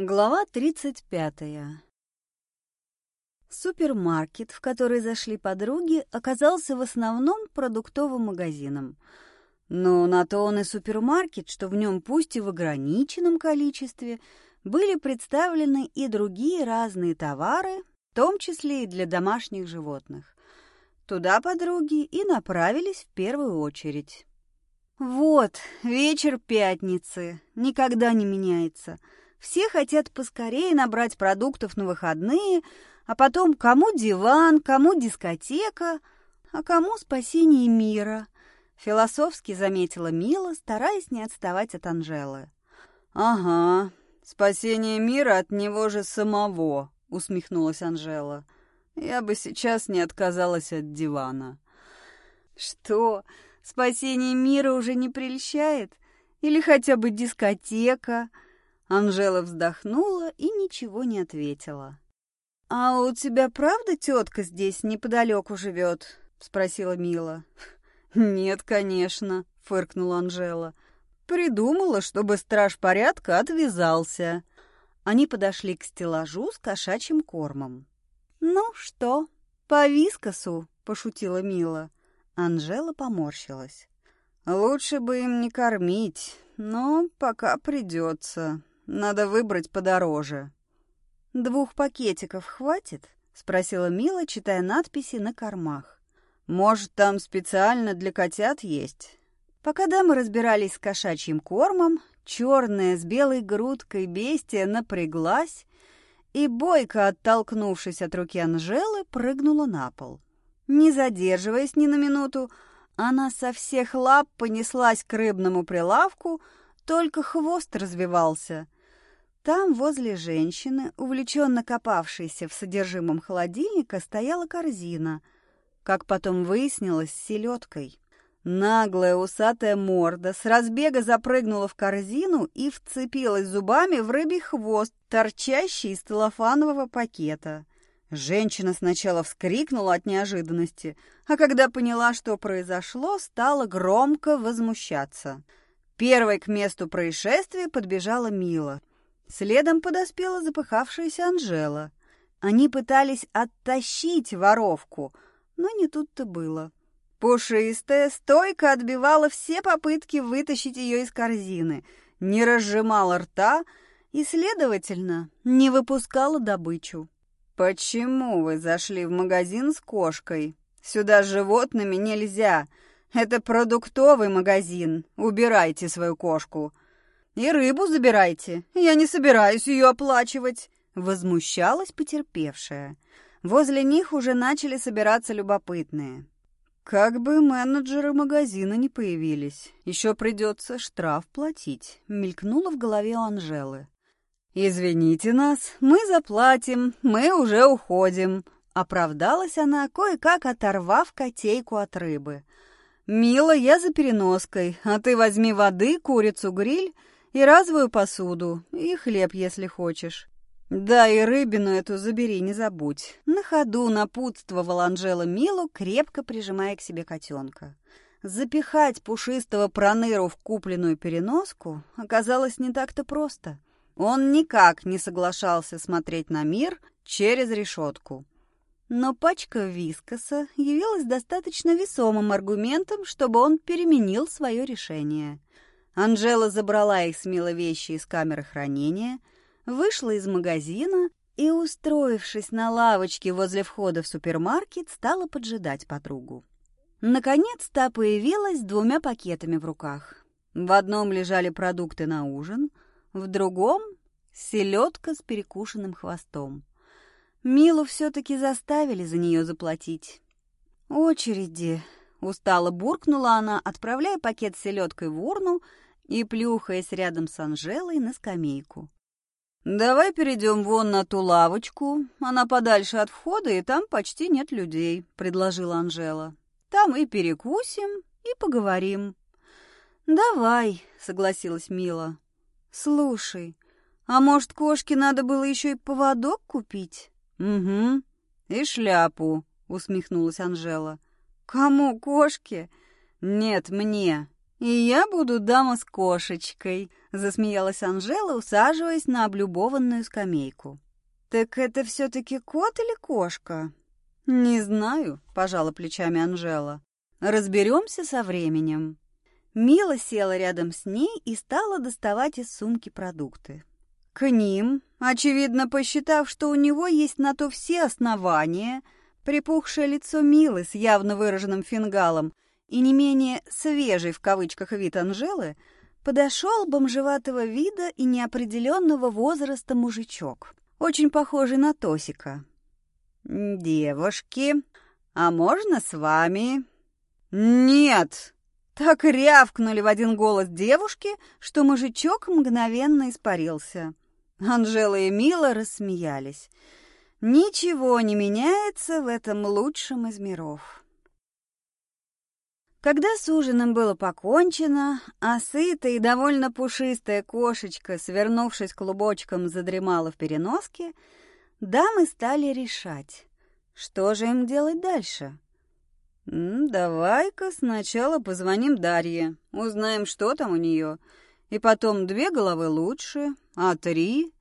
Глава 35. Супермаркет, в который зашли подруги, оказался в основном продуктовым магазином. Но на то он и супермаркет, что в нем пусть и в ограниченном количестве были представлены и другие разные товары, в том числе и для домашних животных. Туда подруги и направились в первую очередь. Вот, вечер пятницы, никогда не меняется — все хотят поскорее набрать продуктов на выходные, а потом кому диван, кому дискотека, а кому спасение мира. Философски заметила Мила, стараясь не отставать от Анжелы. «Ага, спасение мира от него же самого», — усмехнулась Анжела. «Я бы сейчас не отказалась от дивана». «Что, спасение мира уже не прельщает? Или хотя бы дискотека?» Анжела вздохнула и ничего не ответила. «А у тебя правда тетка здесь неподалеку живет?» — спросила Мила. «Нет, конечно», — фыркнула Анжела. «Придумала, чтобы страж порядка отвязался». Они подошли к стеллажу с кошачьим кормом. «Ну что, по вискосу?» — пошутила Мила. Анжела поморщилась. «Лучше бы им не кормить, но пока придется. Надо выбрать подороже. «Двух пакетиков хватит?» — спросила Мила, читая надписи на кормах. «Может, там специально для котят есть?» Пока дамы разбирались с кошачьим кормом, черная с белой грудкой бестия напряглась и, бойко оттолкнувшись от руки Анжелы, прыгнула на пол. Не задерживаясь ни на минуту, она со всех лап понеслась к рыбному прилавку, только хвост развивался — там, возле женщины, увлеченно копавшейся в содержимом холодильника, стояла корзина, как потом выяснилось, с селедкой. Наглая усатая морда с разбега запрыгнула в корзину и вцепилась зубами в рыбий хвост, торчащий из целлофанового пакета. Женщина сначала вскрикнула от неожиданности, а когда поняла, что произошло, стала громко возмущаться. Первой к месту происшествия подбежала Мила. Следом подоспела запыхавшаяся Анжела. Они пытались оттащить воровку, но не тут-то было. Пушистая стойко отбивала все попытки вытащить ее из корзины, не разжимала рта и, следовательно, не выпускала добычу. «Почему вы зашли в магазин с кошкой? Сюда с животными нельзя. Это продуктовый магазин. Убирайте свою кошку», «И рыбу забирайте. Я не собираюсь ее оплачивать», — возмущалась потерпевшая. Возле них уже начали собираться любопытные. «Как бы менеджеры магазина не появились, еще придется штраф платить», — мелькнуло в голове у Анжелы. «Извините нас, мы заплатим, мы уже уходим», — оправдалась она, кое-как оторвав котейку от рыбы. «Мила, я за переноской, а ты возьми воды, курицу, гриль и разовую посуду, и хлеб, если хочешь. Да, и рыбину эту забери, не забудь. На ходу напутствовала Анжела Милу, крепко прижимая к себе котенка. Запихать пушистого проныру в купленную переноску оказалось не так-то просто. Он никак не соглашался смотреть на мир через решетку. Но пачка вискоса явилась достаточно весомым аргументом, чтобы он переменил свое решение. Анжела забрала их с Милой вещи из камеры хранения, вышла из магазина и, устроившись на лавочке возле входа в супермаркет, стала поджидать подругу. Наконец та появилась с двумя пакетами в руках. В одном лежали продукты на ужин, в другом — селедка с перекушенным хвостом. Милу все-таки заставили за нее заплатить. «Очереди!» — устало буркнула она, отправляя пакет с селедкой в урну и плюхаясь рядом с Анжелой на скамейку. «Давай перейдем вон на ту лавочку, она подальше от входа, и там почти нет людей», — предложила Анжела. «Там и перекусим, и поговорим». «Давай», — согласилась Мила. «Слушай, а может, кошке надо было еще и поводок купить?» «Угу, и шляпу», — усмехнулась Анжела. «Кому кошке?» «Нет, мне. «И я буду дама с кошечкой», — засмеялась Анжела, усаживаясь на облюбованную скамейку. «Так это все-таки кот или кошка?» «Не знаю», — пожала плечами Анжела. «Разберемся со временем». Мила села рядом с ней и стала доставать из сумки продукты. К ним, очевидно посчитав, что у него есть на то все основания, припухшее лицо Милы с явно выраженным фингалом и не менее «свежий» в кавычках вид Анжелы, подошел бомжеватого вида и неопределенного возраста мужичок, очень похожий на Тосика. «Девушки, а можно с вами?» «Нет!» Так рявкнули в один голос девушки, что мужичок мгновенно испарился. Анжела и Мила рассмеялись. Ничего не меняется в этом лучшем из миров. Когда с ужином было покончено, а сытая и довольно пушистая кошечка, свернувшись клубочком, задремала в переноске, дамы стали решать, что же им делать дальше. «Давай-ка сначала позвоним Дарье, узнаем, что там у нее, и потом две головы лучше, а три...»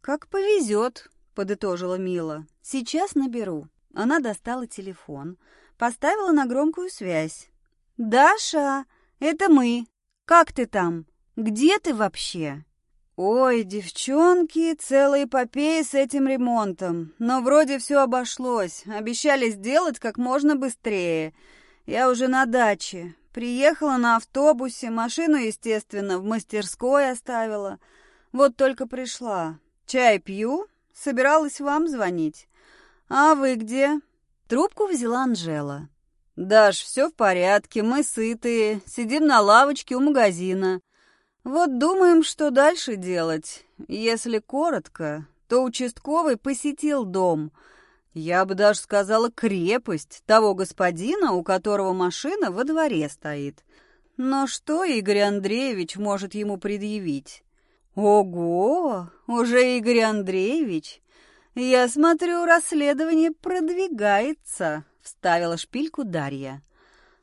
«Как повезет», — подытожила Мила. «Сейчас наберу». Она достала телефон, поставила на громкую связь. «Даша, это мы. Как ты там? Где ты вообще?» «Ой, девчонки, целая эпопея с этим ремонтом. Но вроде все обошлось. Обещали сделать как можно быстрее. Я уже на даче. Приехала на автобусе, машину, естественно, в мастерской оставила. Вот только пришла. Чай пью, собиралась вам звонить. А вы где?» Трубку взяла Анжела. «Даш, все в порядке, мы сытые, сидим на лавочке у магазина». Вот думаем, что дальше делать. Если коротко, то участковый посетил дом. Я бы даже сказала крепость того господина, у которого машина во дворе стоит. Но что Игорь Андреевич может ему предъявить? Ого, уже Игорь Андреевич? Я смотрю, расследование продвигается, вставила шпильку Дарья.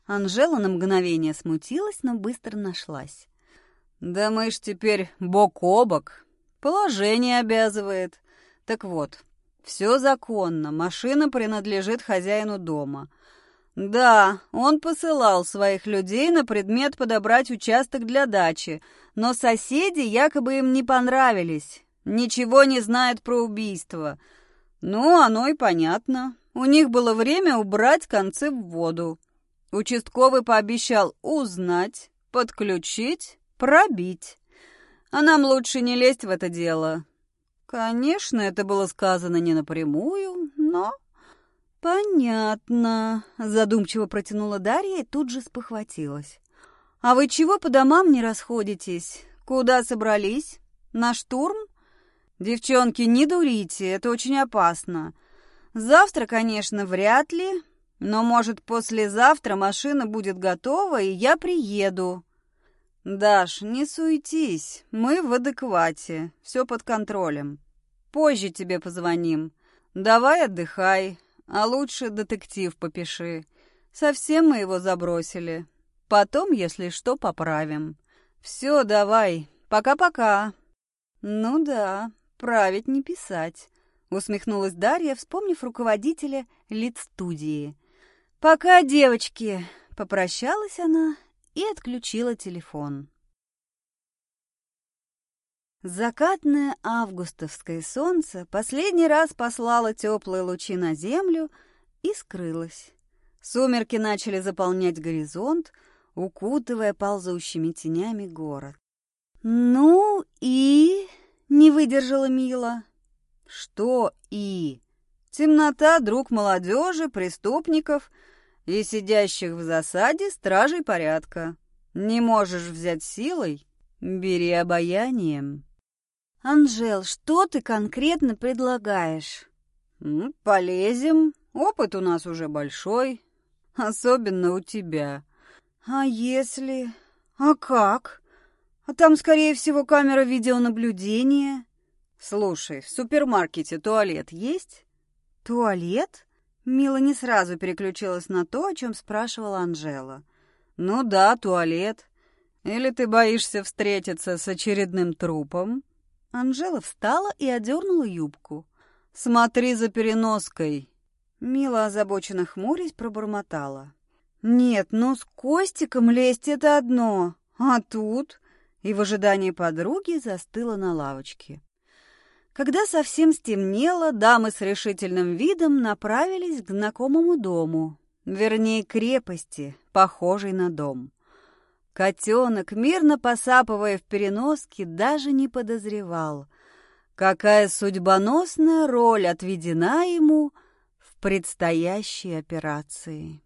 Анжела на мгновение смутилась, но быстро нашлась. «Да мы ж теперь бок о бок. Положение обязывает. Так вот, все законно, машина принадлежит хозяину дома. Да, он посылал своих людей на предмет подобрать участок для дачи, но соседи якобы им не понравились, ничего не знают про убийство. Ну, оно и понятно. У них было время убрать концы в воду. Участковый пообещал узнать, подключить пробить. А нам лучше не лезть в это дело. Конечно, это было сказано не напрямую, но... «Понятно», — задумчиво протянула Дарья и тут же спохватилась. «А вы чего по домам не расходитесь? Куда собрались? На штурм? Девчонки, не дурите, это очень опасно. Завтра, конечно, вряд ли, но, может, послезавтра машина будет готова, и я приеду. «Даш, не суетись, мы в адеквате, все под контролем. Позже тебе позвоним. Давай отдыхай, а лучше детектив попиши. Совсем мы его забросили. Потом, если что, поправим. Все, давай, пока-пока». «Ну да, править не писать», — усмехнулась Дарья, вспомнив руководителя лид-студии. «Пока, девочки!» — попрощалась она и отключила телефон. Закатное августовское солнце последний раз послало теплые лучи на землю и скрылось. Сумерки начали заполнять горизонт, укутывая ползущими тенями город. «Ну и...» — не выдержала Мила. «Что «и»?» Темнота — друг молодежи, преступников — и сидящих в засаде стражей порядка. Не можешь взять силой? Бери обаянием. Анжел, что ты конкретно предлагаешь? Полезем. Опыт у нас уже большой. Особенно у тебя. А если... А как? А там, скорее всего, камера видеонаблюдения. Слушай, в супермаркете туалет есть? Туалет? Мила не сразу переключилась на то, о чем спрашивала Анжела. «Ну да, туалет. Или ты боишься встретиться с очередным трупом?» Анжела встала и одернула юбку. «Смотри за переноской!» Мила, озабоченно хмурясь, пробормотала. «Нет, ну с Костиком лезть — это одно, а тут...» И в ожидании подруги застыла на лавочке. Когда совсем стемнело, дамы с решительным видом направились к знакомому дому, вернее, крепости, похожей на дом. Котенок, мирно посапывая в переноске, даже не подозревал, какая судьбоносная роль отведена ему в предстоящей операции.